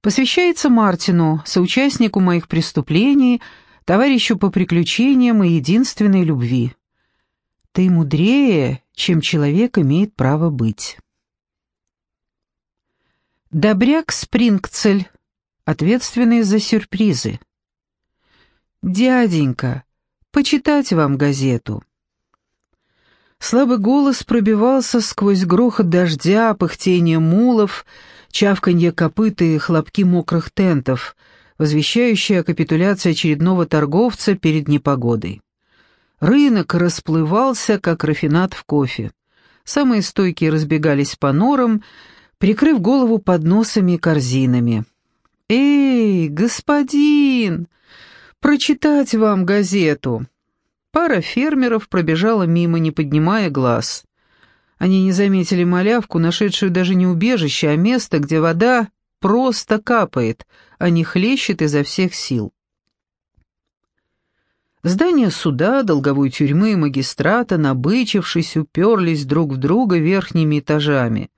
Посвящается Мартину, соучастнику моих преступлений, товарищу по приключениям и единственной любви. Ты мудрее, чем человек имеет право быть. Добряк Спрингцель, ответственный за сюрпризы. «Дяденька, почитать вам газету». Слабый голос пробивался сквозь грохот дождя, пыхтение мулов, чавканье копыт и хлопки мокрых тентов, возвещающие о капитуляции очередного торговца перед непогодой. Рынок расплывался, как рафинат в кофе. Самые стойкие разбегались по норам, прикрыв голову подносами и корзинами. «Эй, господин, прочитать вам газету!» Пара фермеров пробежала мимо, не поднимая глаз. Они не заметили малявку, нашедшую даже не убежище, а место, где вода просто капает, а не хлещет изо всех сил. Здания суда, долговой тюрьмы и магистрата, набычившись, уперлись друг в друга верхними этажами.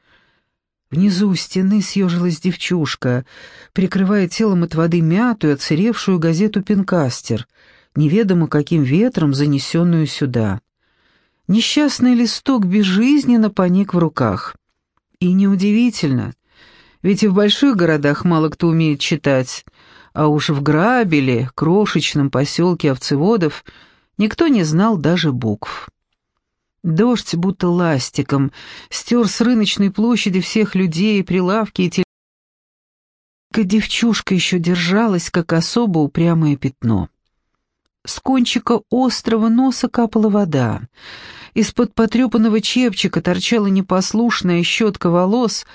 Внизу у стены съежилась девчушка, прикрывая телом от воды мятую, отсыревшую газету «Пинкастер», неведомо каким ветром занесенную сюда. Несчастный листок безжизненно поник в руках. И неудивительно, ведь и в больших городах мало кто умеет читать, а уж в Грабеле, крошечном поселке овцеводов, никто не знал даже букв. Дождь будто ластиком стер с рыночной площади всех людей, прилавки и телефоны. Девчушка еще держалась, как особо упрямое пятно. С кончика острого носа капала вода. Из-под потрепанного чепчика торчала непослушная щетка волос,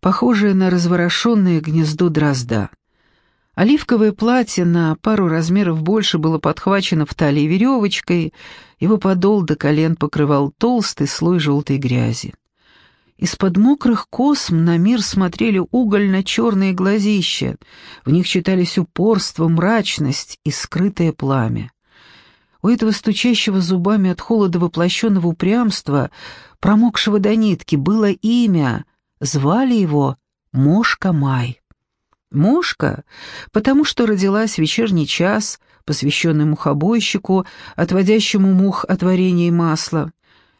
похожая на разворошенное гнездо дрозда. Оливковое платье на пару размеров больше было подхвачено в талии веревочкой, его подол до колен покрывал толстый слой желтой грязи. Из-под мокрых косм на мир смотрели угольно-черные глазища, в них читались упорство, мрачность и скрытое пламя. У этого стучащего зубами от холода воплощенного упрямства, промокшего до нитки, было имя, звали его Мошка Май. Мошка, потому что родилась в вечерний час, посвященный мухобойщику, отводящему мух от варенья и масла.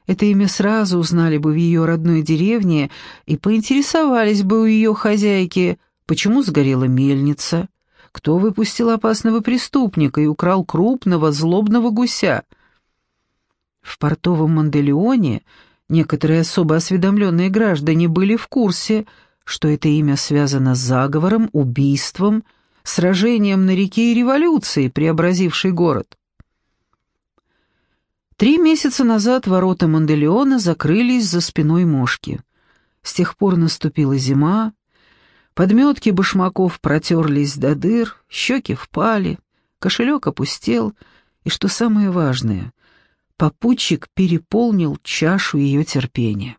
Это имя сразу узнали бы в ее родной деревне и поинтересовались бы у ее хозяйки, почему сгорела мельница, кто выпустил опасного преступника и украл крупного злобного гуся. В портовом Манделеоне некоторые особо осведомленные граждане были в курсе – что это имя связано с заговором, убийством, сражением на реке и революцией, преобразившей город. Три месяца назад ворота Манделеона закрылись за спиной мошки. С тех пор наступила зима, подметки башмаков протерлись до дыр, щеки впали, кошелек опустел, и, что самое важное, попутчик переполнил чашу ее терпения.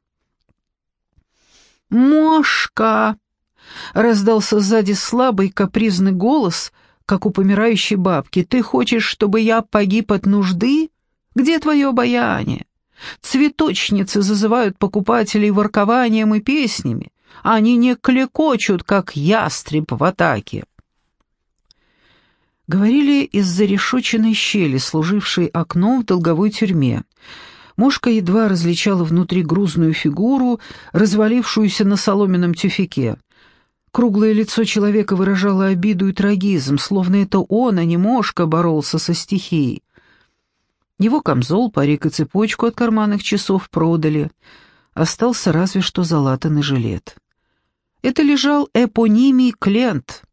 «Мошка!» — раздался сзади слабый капризный голос, как у помирающей бабки. «Ты хочешь, чтобы я погиб от нужды? Где твое обаяние? Цветочницы зазывают покупателей воркованием и песнями. Они не клекочут, как ястреб в атаке». Говорили из зарешоченной щели, служившей окном в долговой тюрьме. Мошка едва различала внутри грузную фигуру, развалившуюся на соломенном тюфике. Круглое лицо человека выражало обиду и трагизм, словно это он, а не Мошка, боролся со стихией. Его камзол, парик и цепочку от карманных часов продали. Остался разве что залатанный жилет. Это лежал эпонимий Клент,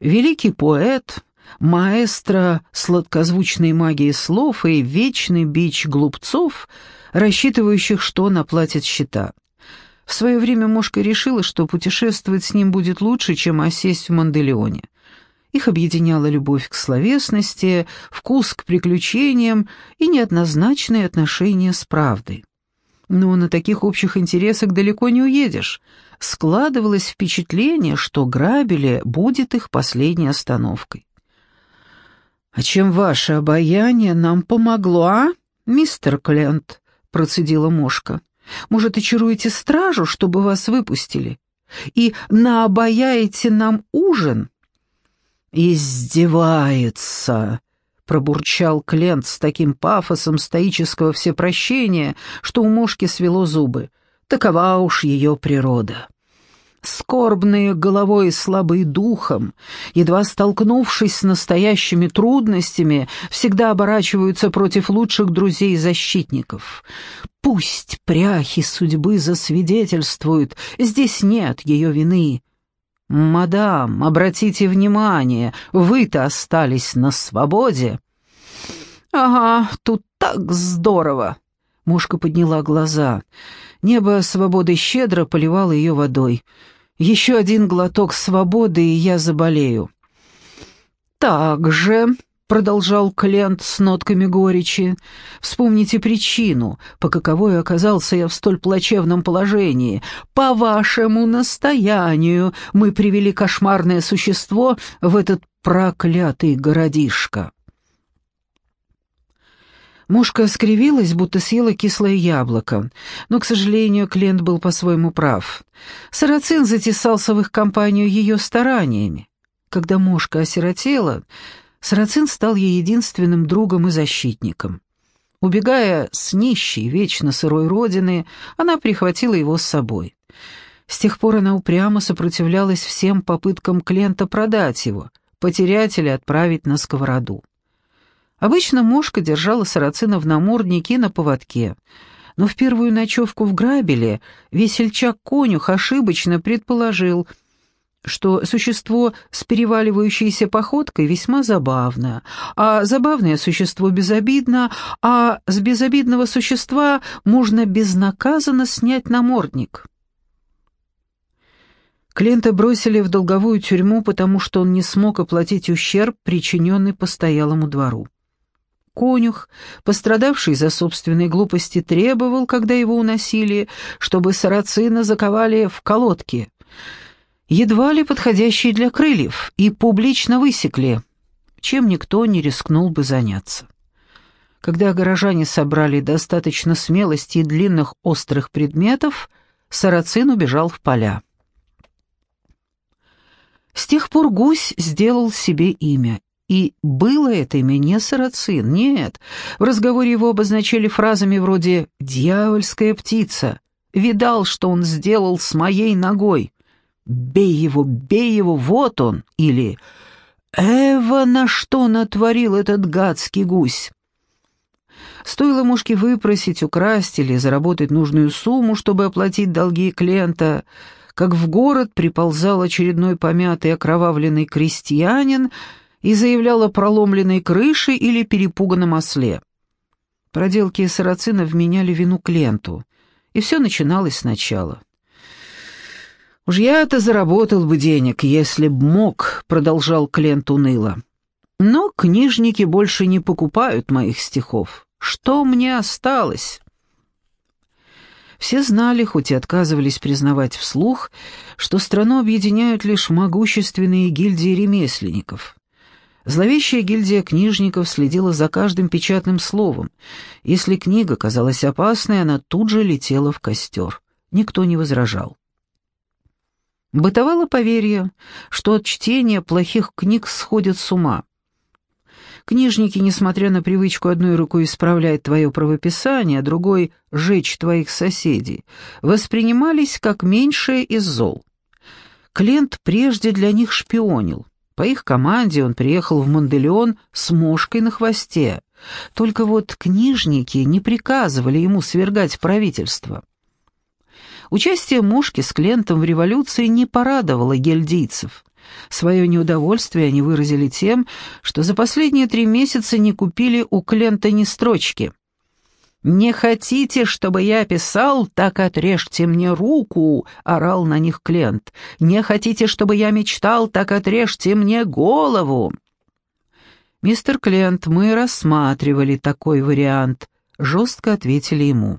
великий поэт, маэстро сладкозвучной магии слов и вечный бич глупцов, рассчитывающих, что он оплатит счета. В свое время Мошка решила, что путешествовать с ним будет лучше, чем осесть в Манделеоне. Их объединяла любовь к словесности, вкус к приключениям и неоднозначные отношения с правдой. Но на таких общих интересах далеко не уедешь. Складывалось впечатление, что Грабеле будет их последней остановкой. «А чем ваше обаяние нам помогло, а, мистер Клент?» — процедила мошка. «Может, очаруете стражу, чтобы вас выпустили? и наобаяете нам ужин?» «Издевается!» — пробурчал Клент с таким пафосом стоического всепрощения, что у мошки свело зубы. «Такова уж ее природа» скорбные головой и слабые духом, едва столкнувшись с настоящими трудностями, всегда оборачиваются против лучших друзей и защитников. Пусть пряхи судьбы засвидетельствуют, здесь нет ее вины. «Мадам, обратите внимание, вы-то остались на свободе». «Ага, тут так здорово!» Мушка подняла глаза. Небо свободы щедро поливало ее водой. Еще один глоток свободы, и я заболею. «Так же», — продолжал Клент с нотками горечи, — «вспомните причину, по каковой оказался я в столь плачевном положении. По вашему настоянию мы привели кошмарное существо в этот проклятый городишко». Мушка скривилась, будто съела кислое яблоко, но, к сожалению, Клент был по-своему прав. Сарацин затесался в их компанию ее стараниями. Когда Мушка осиротела, Сарацин стал ей единственным другом и защитником. Убегая с нищей, вечно сырой родины, она прихватила его с собой. С тех пор она упрямо сопротивлялась всем попыткам Клента продать его, потерять или отправить на сковороду. Обычно мушка держала сарацина в наморднике на поводке, но в первую ночевку в Грабеле весельчак-конюх ошибочно предположил, что существо с переваливающейся походкой весьма забавно, а забавное существо безобидно, а с безобидного существа можно безнаказанно снять намордник. Клиента бросили в долговую тюрьму, потому что он не смог оплатить ущерб, причиненный постоялому двору. Конюх, пострадавший за собственной глупости, требовал, когда его уносили, чтобы сарацина заковали в колодки, едва ли подходящие для крыльев, и публично высекли, чем никто не рискнул бы заняться. Когда горожане собрали достаточно смелости и длинных острых предметов, сарацин убежал в поля. С тех пор гусь сделал себе имя и было это имя не сарацин, нет. В разговоре его обозначали фразами вроде «дьявольская птица», «видал, что он сделал с моей ногой», «бей его, бей его, вот он», или «Эва, на что натворил этот гадский гусь?» Стоило мушке выпросить, украсть или заработать нужную сумму, чтобы оплатить долги клиента, как в город приползал очередной помятый окровавленный крестьянин — и заявлял о проломленной крыше или перепуганном осле. Проделки сарацина вменяли вину Кленту, и все начиналось сначала. «Уж я-то заработал бы денег, если б мог», — продолжал Клент уныло. «Но книжники больше не покупают моих стихов. Что мне осталось?» Все знали, хоть и отказывались признавать вслух, что страну объединяют лишь могущественные гильдии ремесленников. Зловещая гильдия книжников следила за каждым печатным словом. Если книга казалась опасной, она тут же летела в костер. Никто не возражал. Бытовало поверье, что от чтения плохих книг сходят с ума. Книжники, несмотря на привычку одной рукой исправлять твое правописание, а другой — жечь твоих соседей, воспринимались как меньшее из зол. Клент прежде для них шпионил. По их команде он приехал в Манделеон с мошкой на хвосте. Только вот книжники не приказывали ему свергать правительство. Участие мушки с Клентом в революции не порадовало гельдийцев. Свое неудовольствие они выразили тем, что за последние три месяца не купили у Клента ни строчки. «Не хотите, чтобы я писал, так отрежьте мне руку!» — орал на них Клент. «Не хотите, чтобы я мечтал, так отрежьте мне голову!» «Мистер Клент, мы рассматривали такой вариант», — жестко ответили ему.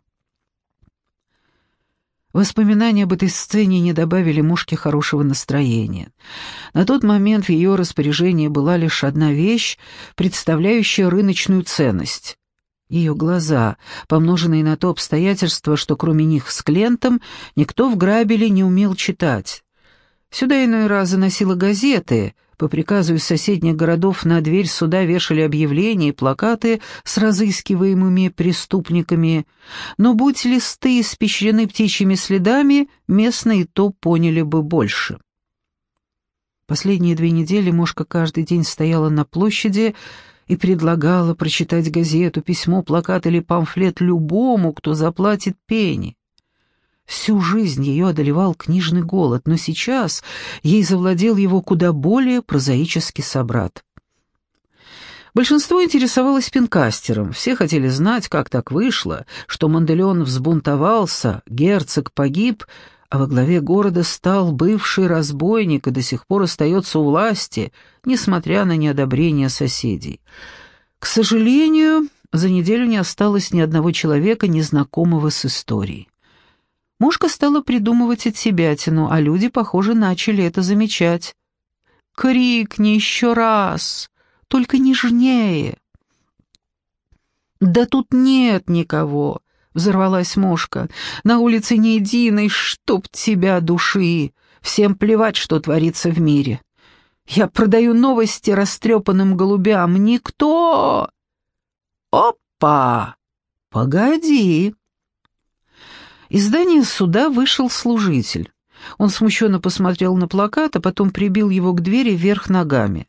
Воспоминания об этой сцене не добавили мушке хорошего настроения. На тот момент в ее распоряжении была лишь одна вещь, представляющая рыночную ценность Ее глаза, помноженные на то обстоятельство, что кроме них с Клентом никто в Грабеле не умел читать. Сюда иной раз заносила газеты, по приказу из соседних городов на дверь суда вешали объявления и плакаты с разыскиваемыми преступниками, но будь листы испещрены птичьими следами, местные то поняли бы больше. Последние две недели Мошка каждый день стояла на площади и предлагала прочитать газету, письмо, плакат или памфлет любому, кто заплатит пени. Всю жизнь ее одолевал книжный голод, но сейчас ей завладел его куда более прозаический собрат. Большинство интересовалось пинкастером, все хотели знать, как так вышло, что Манделеон взбунтовался, герцог погиб, а во главе города стал бывший разбойник и до сих пор остается у власти, несмотря на неодобрение соседей. К сожалению, за неделю не осталось ни одного человека, незнакомого с историей. Мушка стала придумывать от себятину, а люди, похоже, начали это замечать. «Крикни еще раз, только нежнее!» «Да тут нет никого!» — взорвалась мушка. «На улице ни единой, чтоб тебя души! Всем плевать, что творится в мире. Я продаю новости растрепанным голубям. Никто!» «Опа! Погоди!» Из здания суда вышел служитель. Он смущенно посмотрел на плакат, а потом прибил его к двери вверх ногами.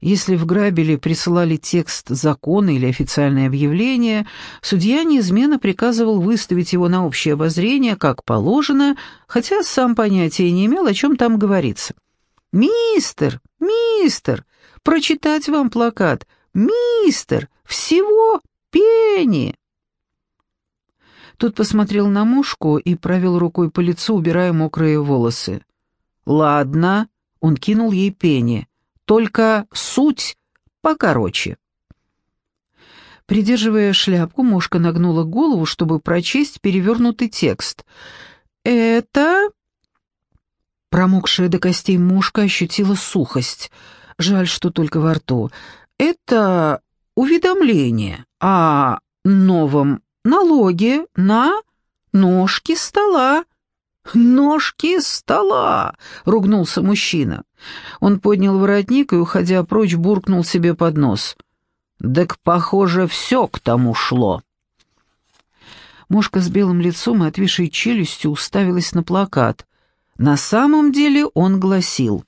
Если в Грабеле присылали текст закона или официальное объявление, судья неизменно приказывал выставить его на общее обозрение, как положено, хотя сам понятия не имел, о чем там говорится. «Мистер! Мистер! Прочитать вам плакат! Мистер! Всего пени!» Тот посмотрел на мушку и провел рукой по лицу, убирая мокрые волосы. «Ладно», — он кинул ей пени, — «только суть покороче». Придерживая шляпку, мушка нагнула голову, чтобы прочесть перевернутый текст. «Это...» Промокшая до костей мушка ощутила сухость. Жаль, что только во рту. «Это уведомление о новом налоги на ножки стола». «Ножки стола!» — ругнулся мужчина. Он поднял воротник и, уходя прочь, буркнул себе под нос. «Так, похоже, все к тому шло». Мошка с белым лицом и отвисшей челюстью уставилась на плакат. На самом деле он гласил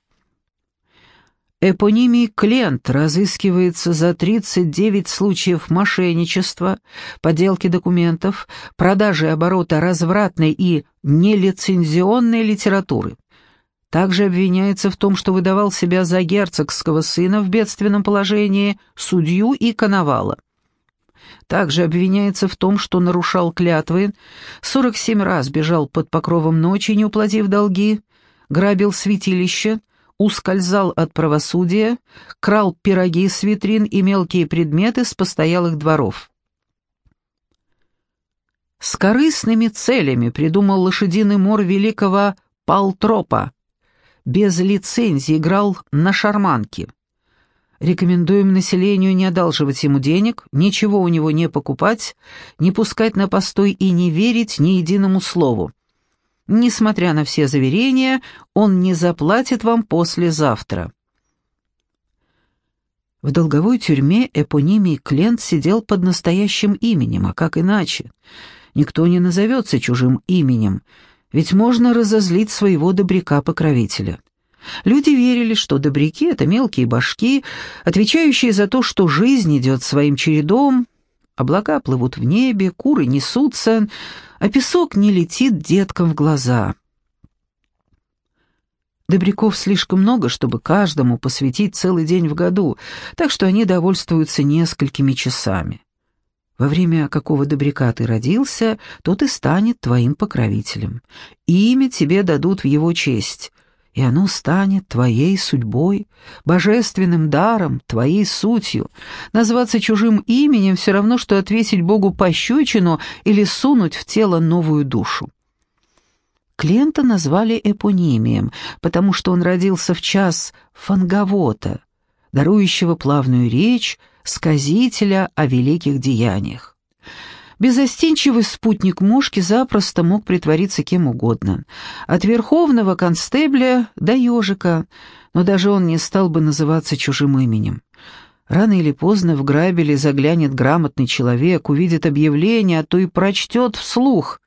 Эпонимий Клент разыскивается за 39 случаев мошенничества, подделки документов, продажи оборота развратной и нелицензионной литературы. Также обвиняется в том, что выдавал себя за герцогского сына в бедственном положении, судью и коновала. Также обвиняется в том, что нарушал клятвы, 47 раз бежал под покровом ночи, не уплатив долги, грабил святилище, ускользал от правосудия, крал пироги с витрин и мелкие предметы с постоялых дворов. С корыстными целями придумал лошадиный мор великого Палтропа. Без лицензии играл на шарманке. Рекомендуем населению не одалживать ему денег, ничего у него не покупать, не пускать на постой и не верить ни единому слову. Несмотря на все заверения, он не заплатит вам послезавтра. В долговой тюрьме эпонимий Клент сидел под настоящим именем, а как иначе? Никто не назовется чужим именем, ведь можно разозлить своего добряка-покровителя. Люди верили, что добряки — это мелкие башки, отвечающие за то, что жизнь идет своим чередом, облака плывут в небе, куры несутся, а песок не летит деткам в глаза. Добряков слишком много, чтобы каждому посвятить целый день в году, так что они довольствуются несколькими часами. Во время какого добряка ты родился, тот и станет твоим покровителем. Имя тебе дадут в его честь, и оно станет твоей судьбой, божественным даром, твоей сутью. Назваться чужим именем все равно, что ответить Богу пощечину или сунуть в тело новую душу. Клиента назвали эпонимием, потому что он родился в час фанговота, дарующего плавную речь, сказителя о великих деяниях. Безостенчивый спутник мушки запросто мог притвориться кем угодно. От верховного констебля до ежика, но даже он не стал бы называться чужим именем. Рано или поздно в грабеле заглянет грамотный человек, увидит объявление, а то и прочтет вслух.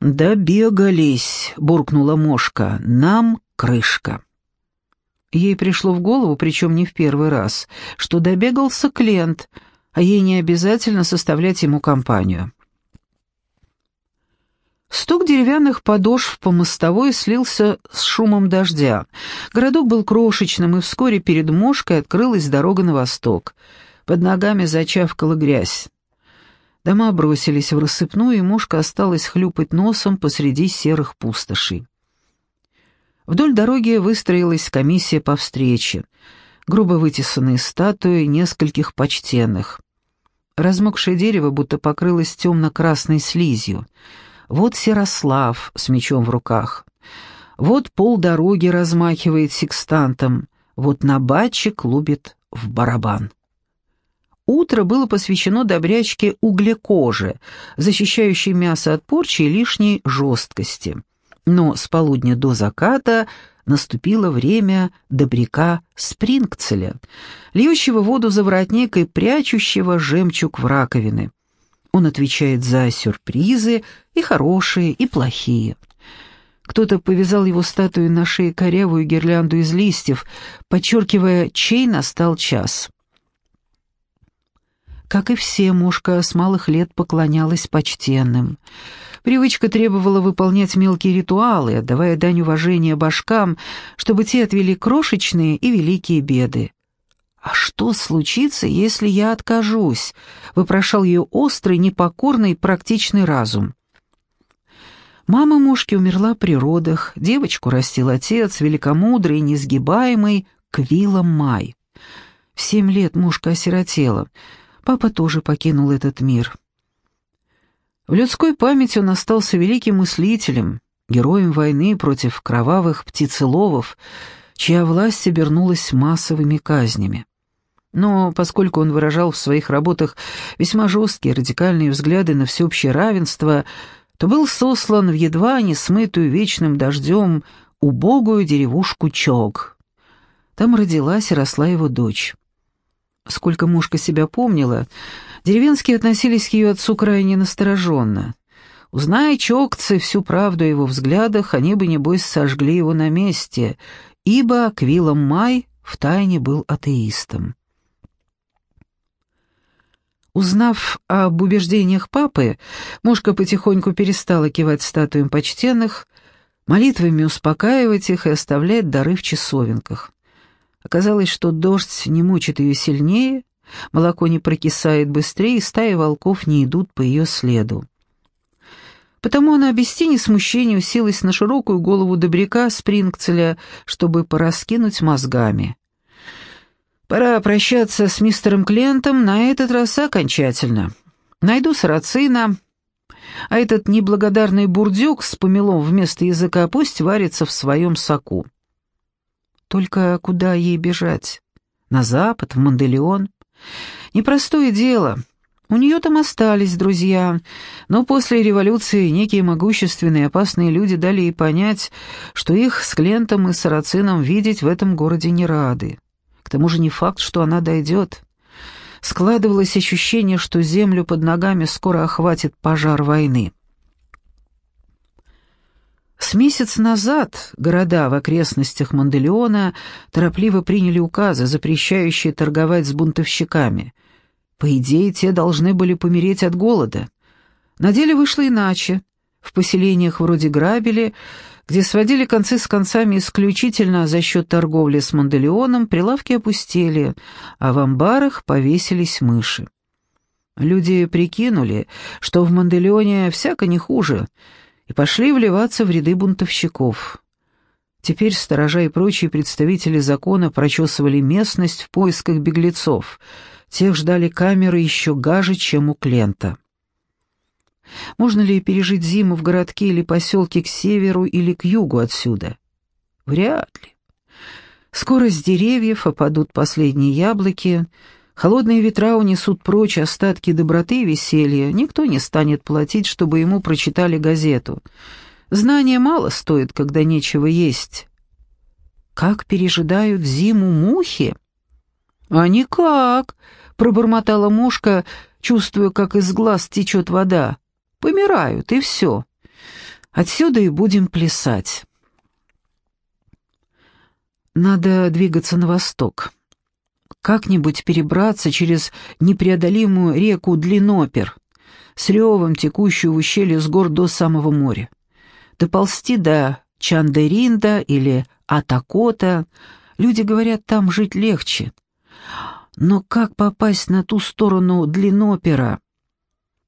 «Добегались», — буркнула мошка, — «нам крышка». Ей пришло в голову, причем не в первый раз, что добегался клиент, а ей не обязательно составлять ему компанию. Стук деревянных подошв по мостовой слился с шумом дождя. Городок был крошечным, и вскоре перед мошкой открылась дорога на восток. Под ногами зачавкала грязь. Дома бросились в рассыпную, и мушка осталась хлюпать носом посреди серых пустошей. Вдоль дороги выстроилась комиссия по встрече. Грубо вытесанные статуи нескольких почтенных. Размокшее дерево будто покрылось темно-красной слизью. Вот Серослав с мечом в руках. Вот пол дороги размахивает секстантом. Вот набатчик лубит в барабан. Утро было посвящено добрячке углекоже, защищающей мясо от порчи и лишней жесткости но с полудня до заката наступило время добряка Спрингцеля, льющего воду за воротник и прячущего жемчуг в раковины. Он отвечает за сюрпризы, и хорошие, и плохие. Кто-то повязал его статую на шее корявую гирлянду из листьев, подчеркивая, чей настал час. Как и все, мушка с малых лет поклонялась почтенным — Привычка требовала выполнять мелкие ритуалы, отдавая дань уважения башкам, чтобы те отвели крошечные и великие беды. «А что случится, если я откажусь?» — вопрошал ее острый, непокорный, практичный разум. Мама мушки умерла при родах, девочку растил отец, великомудрый, несгибаемый, Квилом Май. В семь лет мушка осиротела. Папа тоже покинул этот мир. В людской памяти он остался великим мыслителем, героем войны против кровавых птицеловов, чья власть обернулась массовыми казнями. Но поскольку он выражал в своих работах весьма жесткие радикальные взгляды на всеобщее равенство, то был сослан в едва не смытую вечным дождем убогую деревушку Чог. Там родилась и росла его дочь. Сколько мушка себя помнила, деревенские относились к ее отцу крайне настороженно. Узная чокцы всю правду о его взглядах, они бы, небось, сожгли его на месте, ибо Квиллом Май втайне был атеистом. Узнав об убеждениях папы, мушка потихоньку перестала кивать статуям почтенных, молитвами успокаивать их и оставлять дары в часовенках. Оказалось, что дождь не мучит ее сильнее, молоко не прокисает быстрее, и стаи волков не идут по ее следу. Потому она без тени смущения уселась на широкую голову добряка Спрингцеля, чтобы пораскинуть мозгами. «Пора прощаться с мистером Клентом на этот раз окончательно. Найду сарацина, а этот неблагодарный бурдюк с помелом вместо языка пусть варится в своем соку. Только куда ей бежать? На запад, в Манделеон? Непростое дело. У нее там остались друзья, но после революции некие могущественные опасные люди дали ей понять, что их с Клентом и Сарацином видеть в этом городе не рады. К тому же не факт, что она дойдет. Складывалось ощущение, что землю под ногами скоро охватит пожар войны. С месяц назад города в окрестностях Манделеона торопливо приняли указы, запрещающие торговать с бунтовщиками. По идее, те должны были помереть от голода. На деле вышло иначе. В поселениях вроде Грабели, где сводили концы с концами исключительно за счет торговли с Манделеоном, прилавки опустели, а в амбарах повесились мыши. Люди прикинули, что в Манделеоне всяко не хуже — и пошли вливаться в ряды бунтовщиков. Теперь сторожа и прочие представители закона прочесывали местность в поисках беглецов. Тех ждали камеры еще гаже, чем у Клента. Можно ли пережить зиму в городке или поселке к северу или к югу отсюда? Вряд ли. Скоро с деревьев опадут последние яблоки, Холодные ветра унесут прочь остатки доброты и веселья. Никто не станет платить, чтобы ему прочитали газету. Знания мало стоит, когда нечего есть. Как пережидают зиму мухи? А никак, пробормотала мушка, чувствуя, как из глаз течет вода. Помирают, и все. Отсюда и будем плясать. Надо двигаться на восток. Как-нибудь перебраться через непреодолимую реку Длинопер, с ревом текущую в ущелье с гор до самого моря. Доползти до Чандеринда или Атакота. Люди говорят, там жить легче. Но как попасть на ту сторону Длинопера?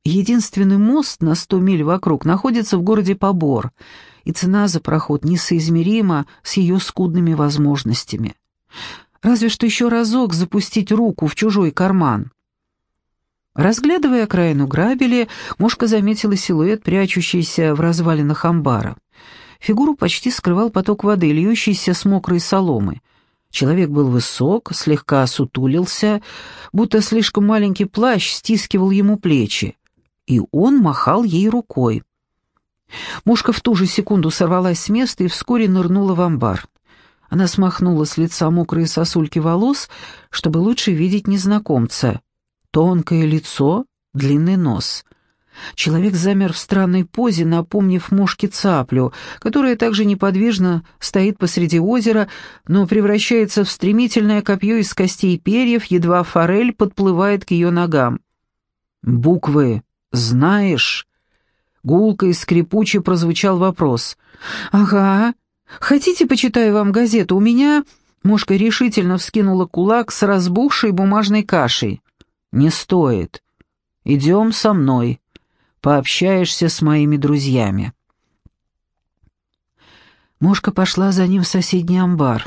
Единственный мост на сто миль вокруг находится в городе Побор, и цена за проход несоизмерима с ее скудными возможностями. Разве что еще разок запустить руку в чужой карман. Разглядывая окраину грабели, Мошка заметила силуэт, прячущийся в развалинах амбара. Фигуру почти скрывал поток воды, льющийся с мокрой соломы. Человек был высок, слегка сутулился, будто слишком маленький плащ стискивал ему плечи и он махал ей рукой. Мушка в ту же секунду сорвалась с места и вскоре нырнула в амбар. Она смахнула с лица мокрые сосульки волос, чтобы лучше видеть незнакомца. Тонкое лицо, длинный нос. Человек замер в странной позе, напомнив мушке цаплю, которая также неподвижно стоит посреди озера, но превращается в стремительное копье из костей и перьев, едва форель подплывает к ее ногам. Буквы «Знаешь...» Гулко и скрипуче прозвучал вопрос. «Ага. Хотите, почитаю вам газету? У меня...» Мошка решительно вскинула кулак с разбухшей бумажной кашей. «Не стоит. Идем со мной. Пообщаешься с моими друзьями». Мошка пошла за ним в соседний амбар.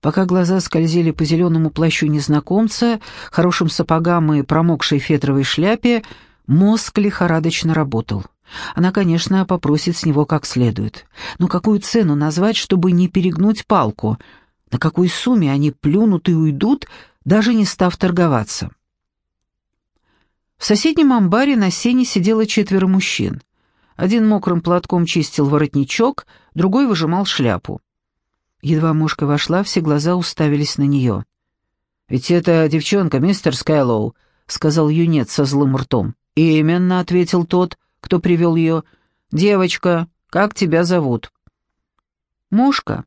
Пока глаза скользили по зеленому плащу незнакомца, хорошим сапогам и промокшей фетровой шляпе, Мозг лихорадочно работал. Она, конечно, попросит с него как следует. Но какую цену назвать, чтобы не перегнуть палку? На какой сумме они плюнут и уйдут, даже не став торговаться? В соседнем амбаре на сене сидело четверо мужчин. Один мокрым платком чистил воротничок, другой выжимал шляпу. Едва мушка вошла, все глаза уставились на нее. «Ведь это девчонка, мистер Скайлоу», — сказал юнец со злым ртом. «Именно», — ответил тот, кто привел ее. «Девочка, как тебя зовут?» «Мушка».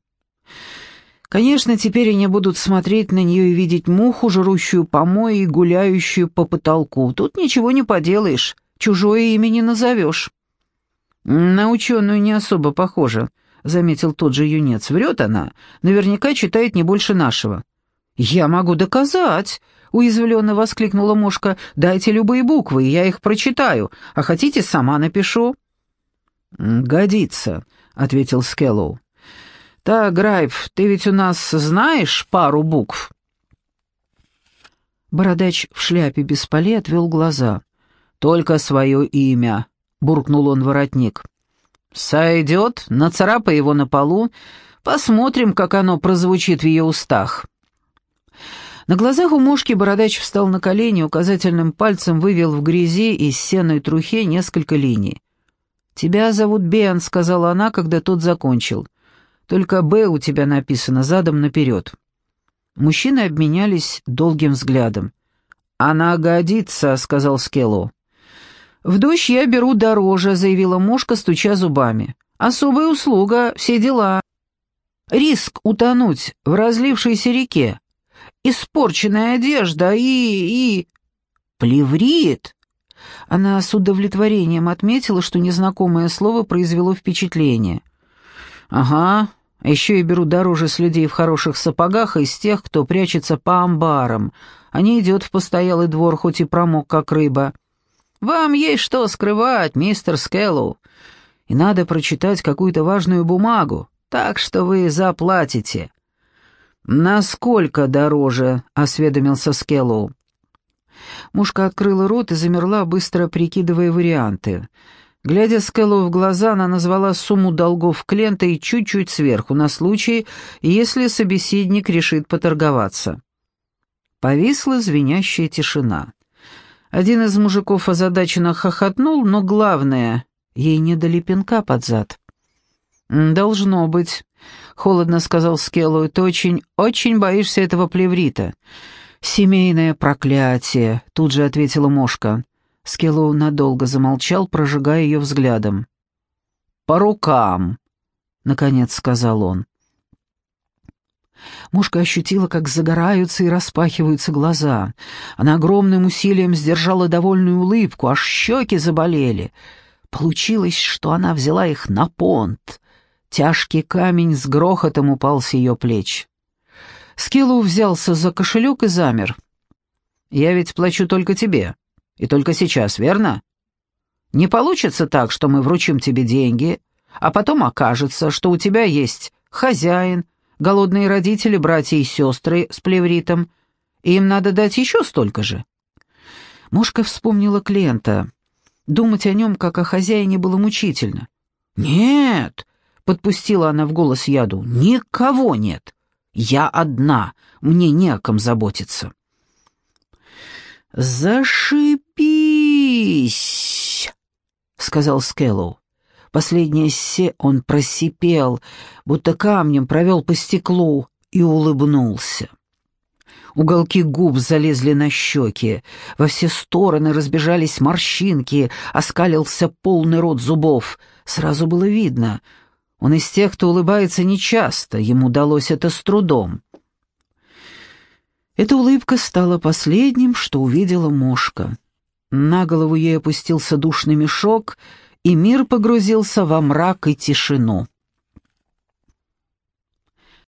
Конечно, теперь они будут смотреть на нее и видеть муху, жрущую помои и гуляющую по потолку. Тут ничего не поделаешь, чужое имя не назовешь. «На ученую не особо похоже», — заметил тот же юнец. «Врет она. Наверняка читает не больше нашего». «Я могу доказать», — уязвленно воскликнула мушка. «Дайте любые буквы, я их прочитаю, а хотите, сама напишу». «Годится», — ответил Скеллоу. «Так, Грайв, ты ведь у нас знаешь пару букв?» Бородач в шляпе без полей отвел глаза. «Только свое имя», — буркнул он воротник. «Сойдет, нацарапай его на полу, посмотрим, как оно прозвучит в ее устах». На глазах у мушки бородач встал на колени, указательным пальцем вывел в грязи и сенной трухе несколько линий. «Тебя зовут Бен», — сказала она, когда тот закончил. «Только «Б» у тебя написано задом наперед». Мужчины обменялись долгим взглядом. «Она годится», — сказал Скелло. «В дождь я беру дороже», — заявила мушка, стуча зубами. «Особая услуга, все дела». «Риск утонуть в разлившейся реке испорченная одежда и... и... плеврит!» Она с удовлетворением отметила, что незнакомое слово произвело впечатление. «Ага, еще и беру дороже с людей в хороших сапогах и с тех, кто прячется по амбарам, а идет в постоялый двор, хоть и промок, как рыба. Вам есть что скрывать, мистер Скеллоу, и надо прочитать какую-то важную бумагу, так что вы заплатите. «Насколько дороже?» — осведомился Скеллоу. Мушка открыла рот и замерла, быстро прикидывая варианты. Глядя Скеллоу в глаза, она назвала сумму долгов клиента и чуть-чуть сверху, на случай, если собеседник решит поторговаться. Повисла звенящая тишина. Один из мужиков озадаченно хохотнул, но главное, ей не дали пинка под зад. «Должно быть», — холодно сказал «ты очень, очень боишься этого плеврита». «Семейное проклятие», — тут же ответила Мошка. Скеллоу надолго замолчал, прожигая ее взглядом. «По рукам», — наконец сказал он. Мушка ощутила, как загораются и распахиваются глаза. Она огромным усилием сдержала довольную улыбку, аж щеки заболели. Получилось, что она взяла их на понт. Тяжкий камень с грохотом упал с ее плеч. Скиллу взялся за кошелек и замер. «Я ведь плачу только тебе. И только сейчас, верно? Не получится так, что мы вручим тебе деньги, а потом окажется, что у тебя есть хозяин, голодные родители, братья и сестры с плевритом, и им надо дать еще столько же. Мушка вспомнила клиента. Думать о нем, как о хозяине, было мучительно. «Нет!» — подпустила она в голос яду. «Никого нет! Я одна, мне не о ком заботиться!» «Зашипись!» — сказал Скеллоу. Последнее «се» он просипел, будто камнем провел по стеклу и улыбнулся. Уголки губ залезли на щеки, во все стороны разбежались морщинки, оскалился полный рот зубов. Сразу было видно, он из тех, кто улыбается нечасто, ему далось это с трудом. Эта улыбка стала последним, что увидела Мошка. На голову ей опустился душный мешок — и мир погрузился во мрак и тишину.